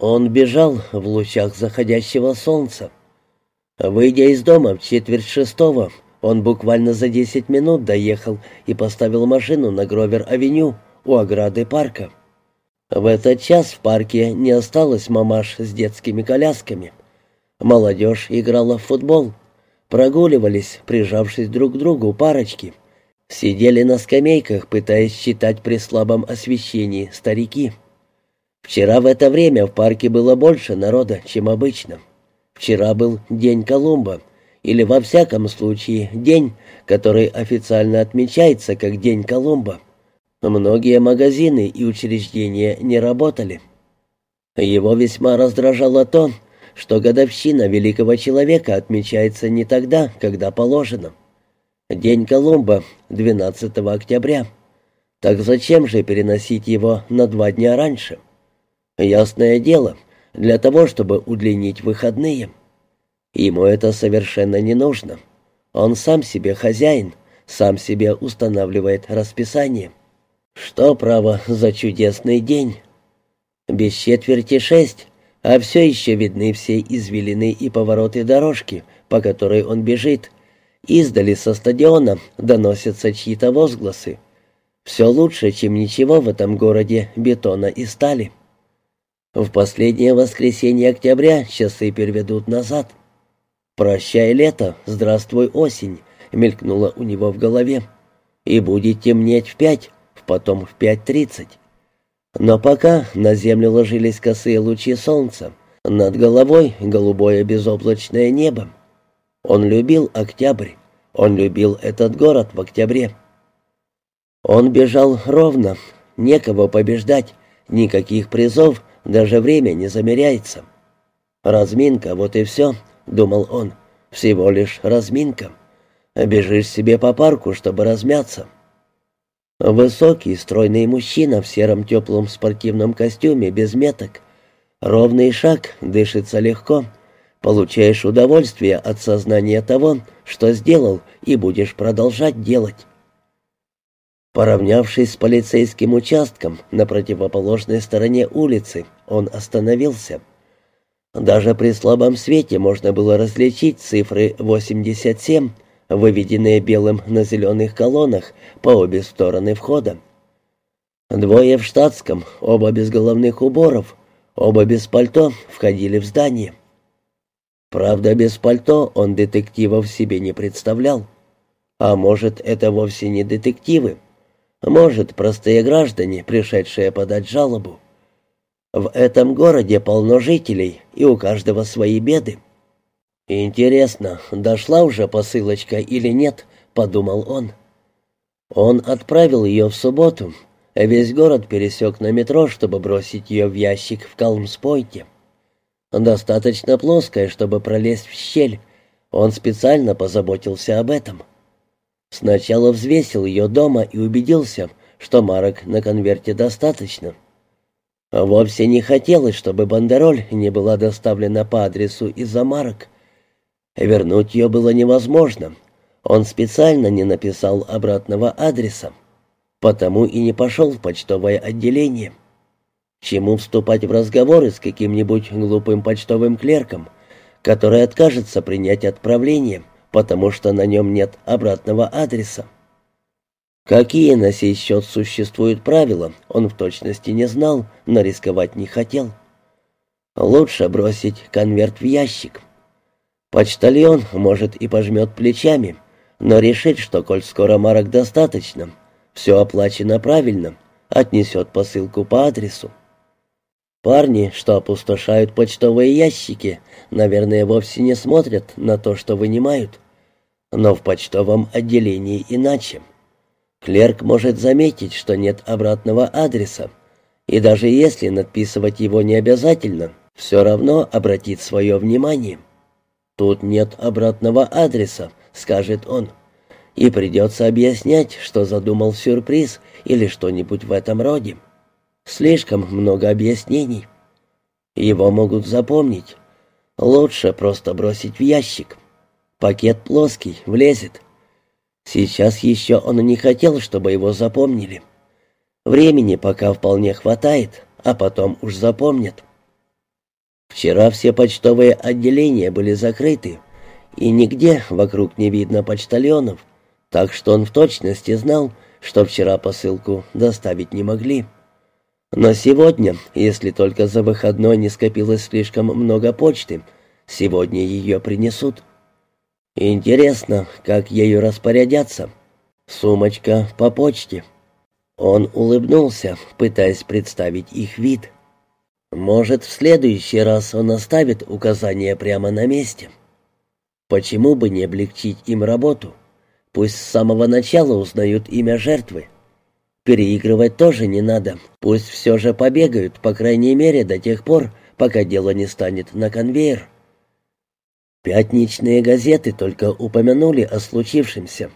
Он бежал в лучах заходящего солнца. Выйдя из дома в четверть шестого, он буквально за десять минут доехал и поставил машину на Гровер-авеню у ограды парка. В этот час в парке не осталось мамаш с детскими колясками. Молодежь играла в футбол, прогуливались, прижавшись друг к другу парочки. Сидели на скамейках, пытаясь читать при слабом освещении старики. Вчера в это время в парке было больше народа, чем обычно. Вчера был День Колумба, или во всяком случае день, который официально отмечается как День Колумба. Многие магазины и учреждения не работали. Его весьма раздражало то, что годовщина великого человека отмечается не тогда, когда положено. День Колумба, 12 октября. Так зачем же переносить его на два дня раньше? Ясное дело, для того, чтобы удлинить выходные. Ему это совершенно не нужно. Он сам себе хозяин, сам себе устанавливает расписание. Что, право, за чудесный день? Без четверти шесть, а все еще видны все извилины и повороты дорожки, по которой он бежит. Издали со стадиона доносятся чьи-то возгласы. Все лучше, чем ничего в этом городе бетона и стали. В последнее воскресенье октября часы переведут назад. «Прощай, лето, здравствуй, осень», — мелькнуло у него в голове. «И будет темнеть в пять, потом в пять тридцать. Но пока на землю ложились косые лучи солнца, над головой голубое безоблачное небо. Он любил октябрь, он любил этот город в октябре. Он бежал ровно, некого побеждать, никаких призов, даже время не замеряется. «Разминка, вот и все», — думал он, — «всего лишь разминка. Бежишь себе по парку, чтобы размяться». Высокий, стройный мужчина в сером теплом спортивном костюме без меток. Ровный шаг, дышится легко. Получаешь удовольствие от сознания того, что сделал и будешь продолжать делать. Поравнявшись с полицейским участком на противоположной стороне улицы, он остановился. Даже при слабом свете можно было различить цифры 87 выведенные белым на зеленых колоннах по обе стороны входа. Двое в штатском, оба без головных уборов, оба без пальто, входили в здание. Правда, без пальто он детективов себе не представлял. А может, это вовсе не детективы. Может, простые граждане, пришедшие подать жалобу. В этом городе полно жителей, и у каждого свои беды. «Интересно, дошла уже посылочка или нет?» — подумал он. Он отправил ее в субботу. Весь город пересек на метро, чтобы бросить ее в ящик в Калмспойте. Достаточно плоская, чтобы пролезть в щель. Он специально позаботился об этом. Сначала взвесил ее дома и убедился, что марок на конверте достаточно. Вовсе не хотелось, чтобы бандероль не была доставлена по адресу из-за марок. Вернуть ее было невозможно. Он специально не написал обратного адреса, потому и не пошел в почтовое отделение. Чему вступать в разговоры с каким-нибудь глупым почтовым клерком, который откажется принять отправление, потому что на нем нет обратного адреса? Какие на сей счет существуют правила, он в точности не знал, но рисковать не хотел. Лучше бросить конверт в ящик. Почтальон, может, и пожмет плечами, но решит, что, коль скоро марок достаточно, все оплачено правильно, отнесет посылку по адресу. Парни, что опустошают почтовые ящики, наверное, вовсе не смотрят на то, что вынимают. Но в почтовом отделении иначе. Клерк может заметить, что нет обратного адреса, и даже если надписывать его не обязательно, все равно обратит свое внимание. «Тут нет обратного адреса», — скажет он. И придется объяснять, что задумал сюрприз или что-нибудь в этом роде. Слишком много объяснений. Его могут запомнить. Лучше просто бросить в ящик. Пакет плоский, влезет. Сейчас еще он не хотел, чтобы его запомнили. Времени пока вполне хватает, а потом уж запомнят. Вчера все почтовые отделения были закрыты, и нигде вокруг не видно почтальонов, так что он в точности знал, что вчера посылку доставить не могли. Но сегодня, если только за выходной не скопилось слишком много почты, сегодня ее принесут. Интересно, как ею распорядятся. Сумочка по почте. Он улыбнулся, пытаясь представить их вид. Может, в следующий раз он оставит указания прямо на месте. Почему бы не облегчить им работу? Пусть с самого начала узнают имя жертвы. Переигрывать тоже не надо. Пусть все же побегают, по крайней мере, до тех пор, пока дело не станет на конвейер. Пятничные газеты только упомянули о случившемся.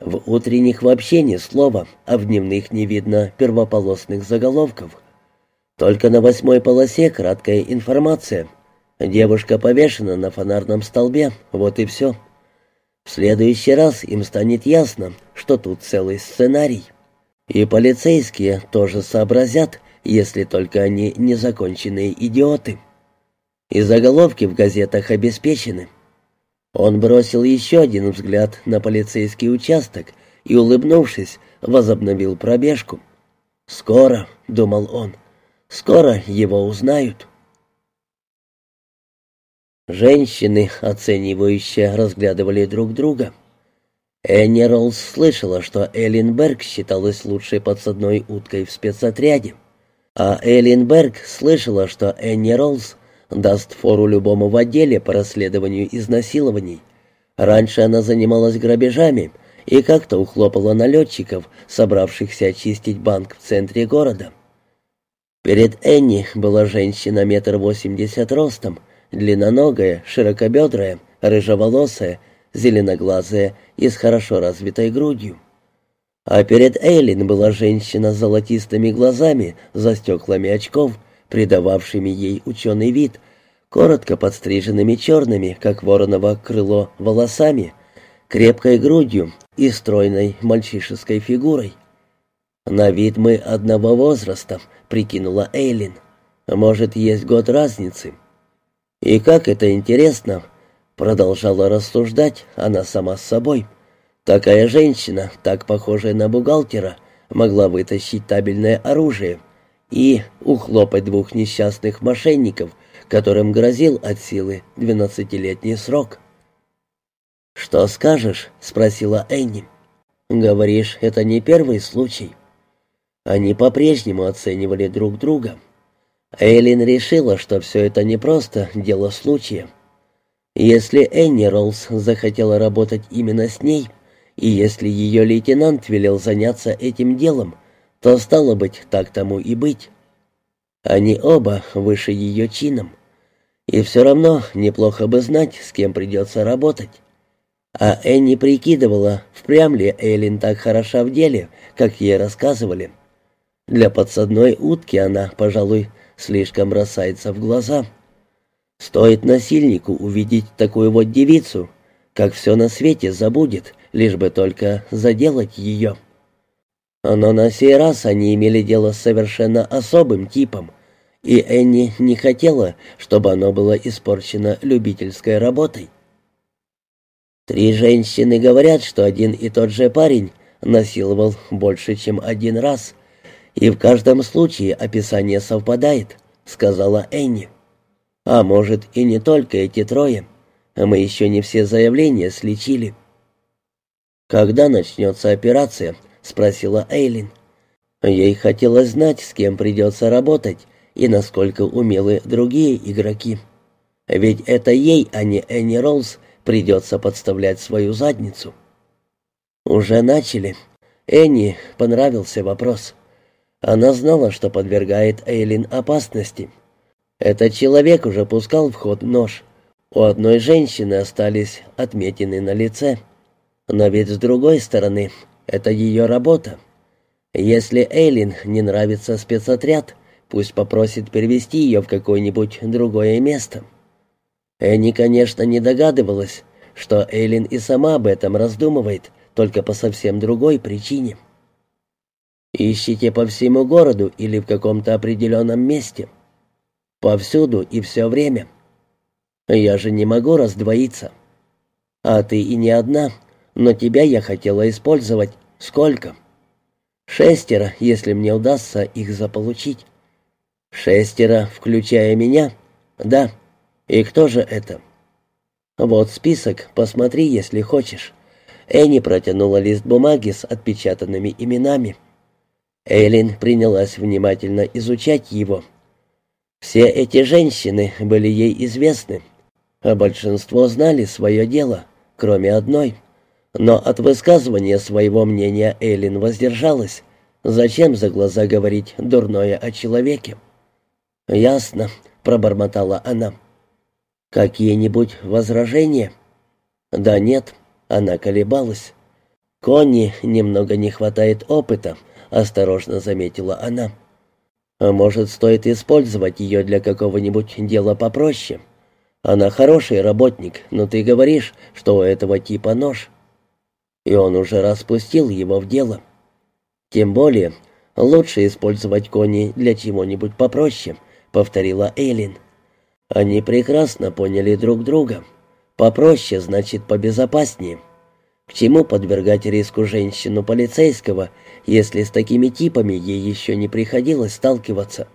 В утренних вообще ни слова, а в дневных не видно первополосных заголовков. Только на восьмой полосе краткая информация. Девушка повешена на фонарном столбе, вот и все. В следующий раз им станет ясно, что тут целый сценарий. И полицейские тоже сообразят, если только они незаконченные идиоты. И заголовки в газетах обеспечены. Он бросил еще один взгляд на полицейский участок и, улыбнувшись, возобновил пробежку. «Скоро», — думал он, — «скоро его узнают». Женщины, оценивающие, разглядывали друг друга. Энни Роллс слышала, что Эллен Берг считалась лучшей подсадной уткой в спецотряде. А Эллен Берг слышала, что Энни Роллс даст фору любому в отделе по расследованию изнасилований. Раньше она занималась грабежами и как-то ухлопала налетчиков, собравшихся очистить банк в центре города. Перед Энни была женщина метр восемьдесят ростом, длинноногая, широкобедрая, рыжеволосая, зеленоглазая и с хорошо развитой грудью. А перед Эйлин была женщина с золотистыми глазами, за стеклами очков, придававшими ей ученый вид, коротко подстриженными черными, как вороново крыло, волосами, крепкой грудью и стройной мальчишеской фигурой. «На вид мы одного возраста», — прикинула Эйлин. «Может, есть год разницы». «И как это интересно, Продолжала рассуждать она сама с собой. Такая женщина, так похожая на бухгалтера, могла вытащить табельное оружие и ухлопать двух несчастных мошенников, которым грозил от силы двенадцатилетний срок. «Что скажешь?» — спросила Энни. «Говоришь, это не первый случай». Они по-прежнему оценивали друг друга. Эйлин решила, что все это не просто дело случая. Если Энни Роллс захотела работать именно с ней, и если ее лейтенант велел заняться этим делом, то, стало быть, так тому и быть. Они оба выше ее чином. И все равно неплохо бы знать, с кем придется работать. А Энни прикидывала, впрямь ли Эйлин так хороша в деле, как ей рассказывали. Для подсадной утки она, пожалуй, слишком бросается в глаза — Стоит насильнику увидеть такую вот девицу, как все на свете забудет, лишь бы только заделать ее. Но на сей раз они имели дело с совершенно особым типом, и Энни не хотела, чтобы оно было испорчено любительской работой. Три женщины говорят, что один и тот же парень насиловал больше, чем один раз, и в каждом случае описание совпадает, сказала Энни. А может, и не только эти трое. Мы еще не все заявления сличили. «Когда начнется операция?» — спросила Эйлин. Ей хотелось знать, с кем придется работать и насколько умелы другие игроки. Ведь это ей, а не Энни Роллс, придется подставлять свою задницу. Уже начали. Энни понравился вопрос. Она знала, что подвергает Эйлин опасности. Этот человек уже пускал в ход нож. У одной женщины остались отметины на лице. Но ведь с другой стороны, это ее работа. Если Эйлин не нравится спецотряд, пусть попросит перевести ее в какое-нибудь другое место. Энни, конечно, не догадывалась, что Эйлин и сама об этом раздумывает, только по совсем другой причине. «Ищите по всему городу или в каком-то определенном месте?» Повсюду и все время. Я же не могу раздвоиться. А ты и не одна, но тебя я хотела использовать. Сколько? Шестеро, если мне удастся их заполучить. Шестеро, включая меня? Да. И кто же это? Вот список, посмотри, если хочешь. Энни протянула лист бумаги с отпечатанными именами. Эйлин принялась внимательно изучать его. Все эти женщины были ей известны, а большинство знали свое дело, кроме одной. Но от высказывания своего мнения Эйлин воздержалась. Зачем за глаза говорить дурное о человеке? «Ясно», — пробормотала она. «Какие-нибудь возражения?» «Да нет», — она колебалась. «Конни немного не хватает опыта», — осторожно заметила она. «А может, стоит использовать ее для какого-нибудь дела попроще?» Она хороший работник, но ты говоришь, что у этого типа нож. И он уже распустил его в дело. Тем более, лучше использовать кони для чего-нибудь попроще, повторила Эйлин. Они прекрасно поняли друг друга. Попроще значит побезопаснее. К чему подвергать риску женщину полицейского, если с такими типами ей еще не приходилось сталкиваться?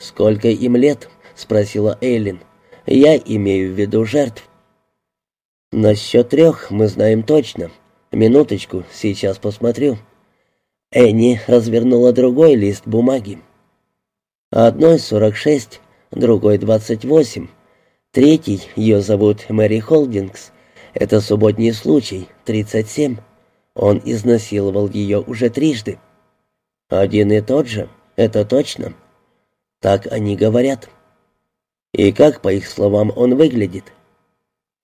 «Сколько им лет?» — спросила Эйлин. Я имею в виду жертв. Насчет трех мы знаем точно. Минуточку, сейчас посмотрю. Энни развернула другой лист бумаги. Одной сорок шесть, другой двадцать восемь. Третий, ее зовут Мэри Холдингс. Это субботний случай, тридцать семь. Он изнасиловал ее уже трижды. Один и тот же, это точно. Так они говорят. И как, по их словам, он выглядит?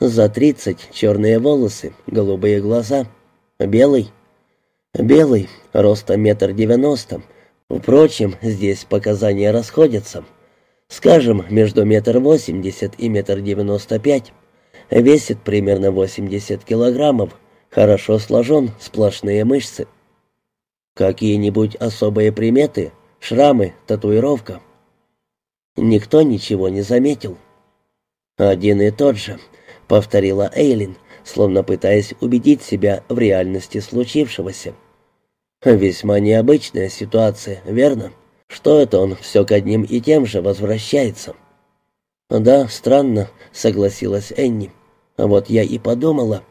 За тридцать, черные волосы, голубые глаза. Белый? Белый, роста метр девяносто. Впрочем, здесь показания расходятся. Скажем, между метр восемьдесят и метр девяносто пять. Весит примерно восемьдесят килограммов. Хорошо сложен, сплошные мышцы. Какие-нибудь особые приметы? Шрамы, татуировка? Никто ничего не заметил. «Один и тот же», — повторила Эйлин, словно пытаясь убедить себя в реальности случившегося. «Весьма необычная ситуация, верно? Что это он все к одним и тем же возвращается?» «Да, странно», — согласилась Энни. «Вот я и подумала.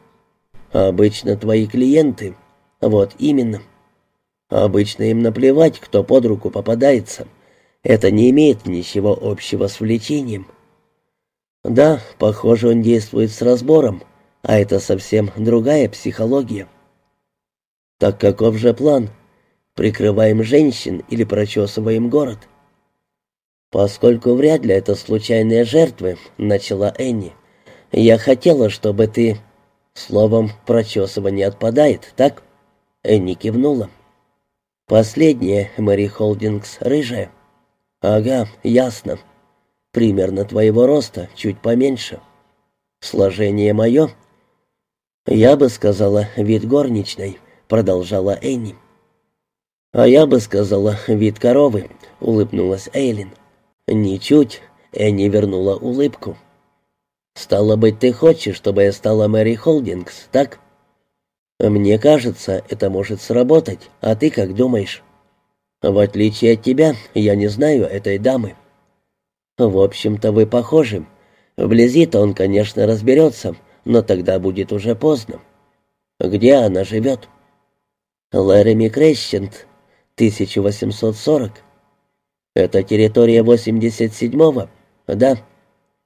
Обычно твои клиенты...» «Вот именно. Обычно им наплевать, кто под руку попадается». Это не имеет ничего общего с влечением. Да, похоже, он действует с разбором, а это совсем другая психология. Так каков же план? Прикрываем женщин или прочесываем город? Поскольку вряд ли это случайные жертвы, начала Энни. Я хотела, чтобы ты... Словом, прочесывание отпадает, так? Энни кивнула. Последняя, Мэри Холдингс, рыжая. «Ага, ясно. Примерно твоего роста, чуть поменьше. Сложение мое?» «Я бы сказала, вид горничной», — продолжала Энни. «А я бы сказала, вид коровы», — улыбнулась Эйлин. «Ничуть», — Энни вернула улыбку. «Стало быть, ты хочешь, чтобы я стала Мэри Холдингс, так?» «Мне кажется, это может сработать, а ты как думаешь?» В отличие от тебя, я не знаю этой дамы. В общем-то, вы похожи. Вблизи-то он, конечно, разберется, но тогда будет уже поздно. Где она живет? Лэреми Крещент, 1840. Это территория 87-го? Да.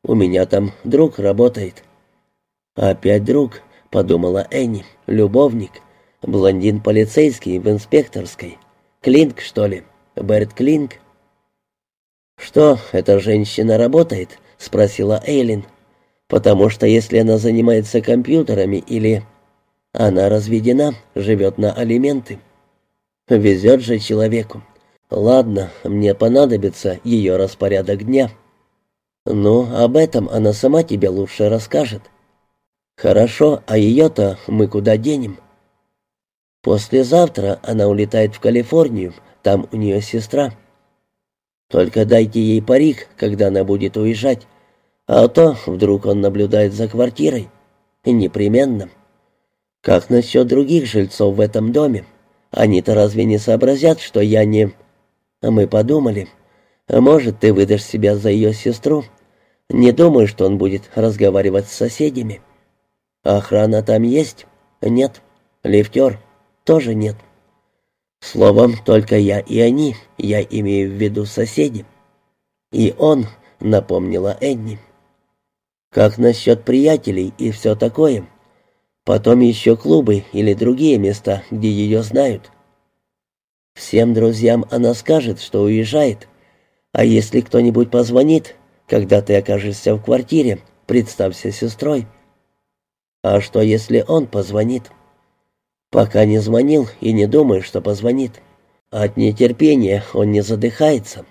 У меня там друг работает. Опять друг, подумала Энни, любовник, блондин полицейский в инспекторской. Клинк, что ли? Берт Клинк?» «Что, эта женщина работает?» — спросила Эйлин. «Потому что если она занимается компьютерами или...» «Она разведена, живет на алименты». «Везет же человеку. Ладно, мне понадобится ее распорядок дня». «Ну, об этом она сама тебе лучше расскажет». «Хорошо, а ее-то мы куда денем?» Послезавтра она улетает в Калифорнию, там у нее сестра. Только дайте ей парик, когда она будет уезжать. А то вдруг он наблюдает за квартирой. Непременно. Как насчет других жильцов в этом доме? Они-то разве не сообразят, что я не... Мы подумали. Может, ты выдашь себя за ее сестру? Не думаю, что он будет разговаривать с соседями. Охрана там есть? Нет. Лифтер? Тоже нет. Словом, только я и они, я имею в виду соседи. И он, напомнила Энни. Как насчет приятелей и все такое? Потом еще клубы или другие места, где ее знают. Всем друзьям она скажет, что уезжает. А если кто-нибудь позвонит, когда ты окажешься в квартире, представься сестрой. А что, если он позвонит? Пока не звонил и не думаю, что позвонит. От нетерпения он не задыхается.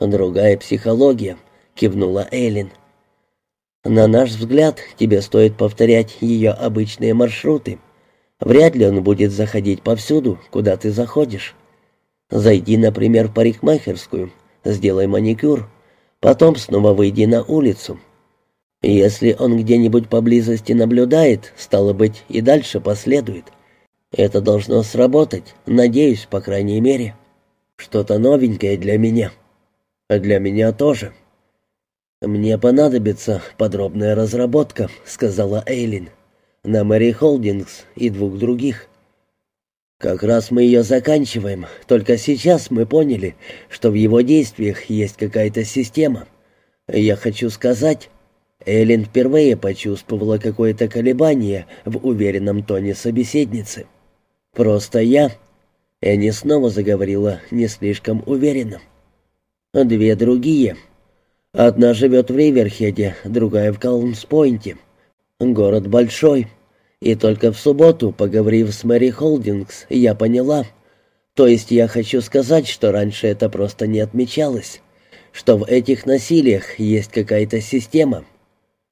Другая психология, кивнула Эйлин. На наш взгляд, тебе стоит повторять ее обычные маршруты. Вряд ли он будет заходить повсюду, куда ты заходишь. Зайди, например, в парикмахерскую, сделай маникюр, потом снова выйди на улицу. Если он где-нибудь поблизости наблюдает, стало быть, и дальше последует. Это должно сработать, надеюсь, по крайней мере. Что-то новенькое для меня. А для меня тоже. «Мне понадобится подробная разработка», — сказала Эйлин. «На Мэри Холдингс и двух других. Как раз мы ее заканчиваем, только сейчас мы поняли, что в его действиях есть какая-то система. Я хочу сказать...» Эйлин впервые почувствовала какое-то колебание в уверенном тоне собеседницы. «Просто я...» Энни снова заговорила не слишком уверенно. «Две другие...» Одна живет в Риверхеде, другая в Калмспойнте. Город большой. И только в субботу, поговорив с Мэри Холдингс, я поняла. То есть я хочу сказать, что раньше это просто не отмечалось. Что в этих насилиях есть какая-то система.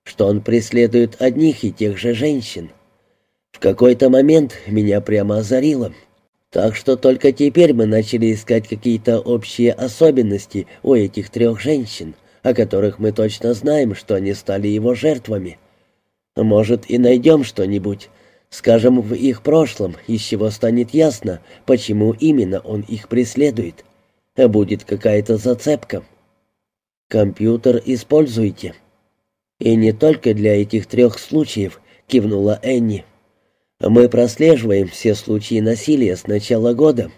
Что он преследует одних и тех же женщин. В какой-то момент меня прямо озарило. Так что только теперь мы начали искать какие-то общие особенности у этих трех женщин — о которых мы точно знаем, что они стали его жертвами. Может, и найдем что-нибудь, скажем, в их прошлом, из чего станет ясно, почему именно он их преследует. Будет какая-то зацепка. Компьютер используйте. И не только для этих трех случаев, кивнула Энни. Мы прослеживаем все случаи насилия с начала года.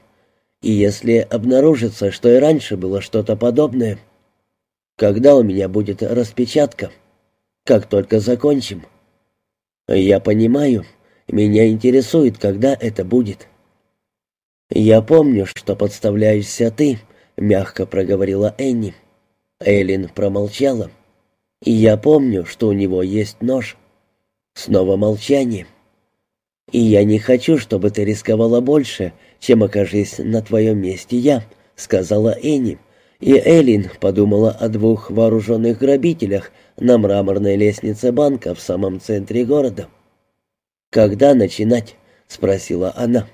И если обнаружится, что и раньше было что-то подобное, когда у меня будет распечатка? Как только закончим. Я понимаю. Меня интересует, когда это будет. Я помню, что подставляешься ты, мягко проговорила Энни. Эллин промолчала. Я помню, что у него есть нож. Снова молчание. И я не хочу, чтобы ты рисковала больше, чем окажись на твоем месте я, сказала Энни и Элин подумала о двух вооруженных грабителях на мраморной лестнице банка в самом центре города. «Когда начинать?» — спросила она.